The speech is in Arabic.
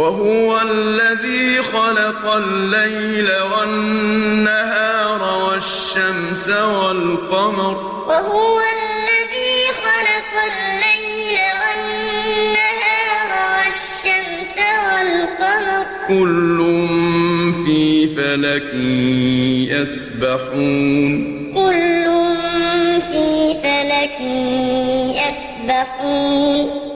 وَهُوَ الَّذِي خَلَقَ اللَّيْلَ وَالنَّهَارَ وَالشَّمْسَ وَالْقَمَرَ ۖ. وَهُوَ الَّذِي خَلَقَ اللَّيْلَ وَالنَّهَارَ وَالشَّمْسَ وَالْقَمَرَ. كل في فلك يسبحون ۖ. كُلٌّ فِي فَلَكٍ يَسْبَحُونَ.